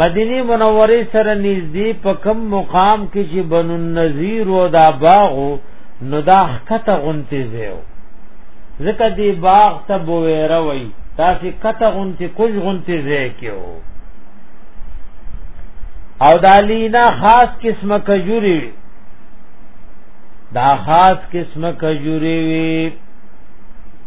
مدینه منوره سره نږدې په کم مقام کې چې بنو النذیر او دا باغ نو دا خطه غونته زیو ځکه دی باغ ته بویره وای تاسو کته غونته کوج غونته زی کیو او دالینا خاص قسمه کجوري دا خاص قسمه کجوري وی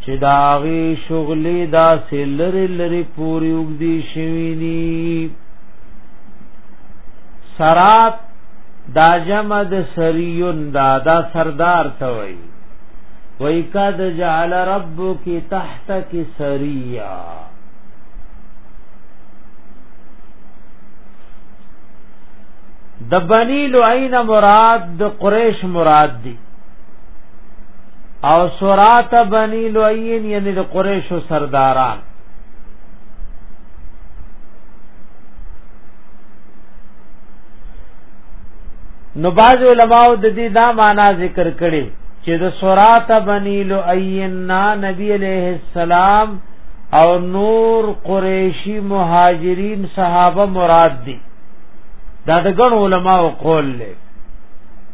چې داغي شغلې دا سلر لري پوری وګدي شوی دي سرات دا جمع د سریون دا دا سردار ته وای وای قد جعل ربک تحتک سریا د بنی لعین مراد د قریش مراد دی او سورات بنی لوین یعنی د قریشو سرداران نو باز علماء د دې دا معنا ذکر کړي چې د سورات بنی لوینا نبی علیہ السلام او نور قریشی مهاجرین صحابه مراد دي دا د ګڼ علماء قول له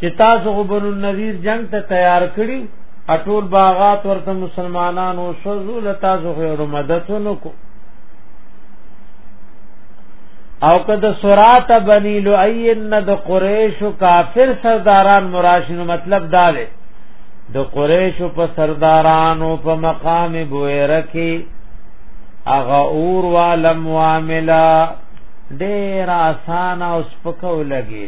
چې تاسو غو بنو النذیر جنگ ته تیار کړی اټول باغات ورته مسلمانانو شوزو لتا زو غیر مدد نکو او کد سورات بنی لعین د قریش کافر سرداران مراشن مطلب دا دی د قریش په سردارانو په مقام بویره کې اغه اور والم معاملہ ډیر آسان او سپکو لګي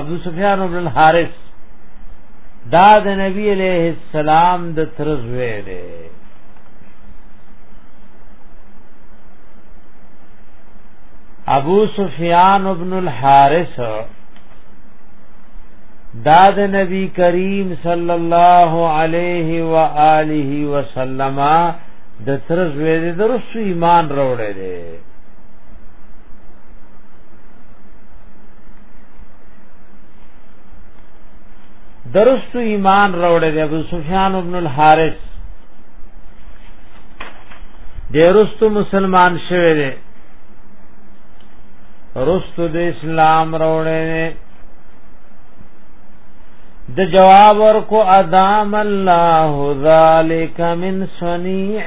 ابو سفیان ابن الحارث دا د نبی علیہ السلام د ترزوی دی ابو سفیان ابن الحارث دا د نبی کریم صلی الله علیه و آله وسلم د ترز وې د رسو ایمان وروړي درست ایمان راوړی دی ابو سفیان ابن الحارث درست مسلمان شوی دی رست د اسلام راوړی د جواب ورکو ادام الله ذالک من صنیع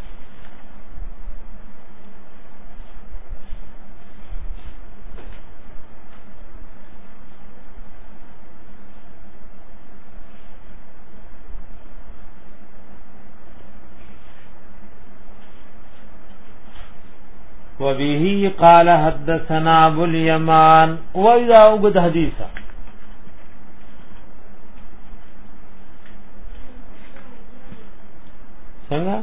وبه قال حدثنا ابو اليمان واذا اوجد حديثا څنګه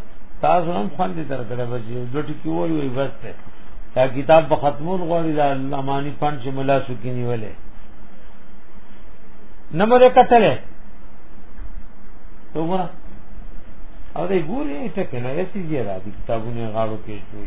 تاسو هم خوند تر کړه بچي دوه ټکی وایي وي بس ته دا کتاب په ختمول غواړي دا لمانی پن چې ملا سکینی ولې نمبر کتلې وګوره او دې ګوري ته کنه یې سیږي را دي کتابونه غاړو کې شوې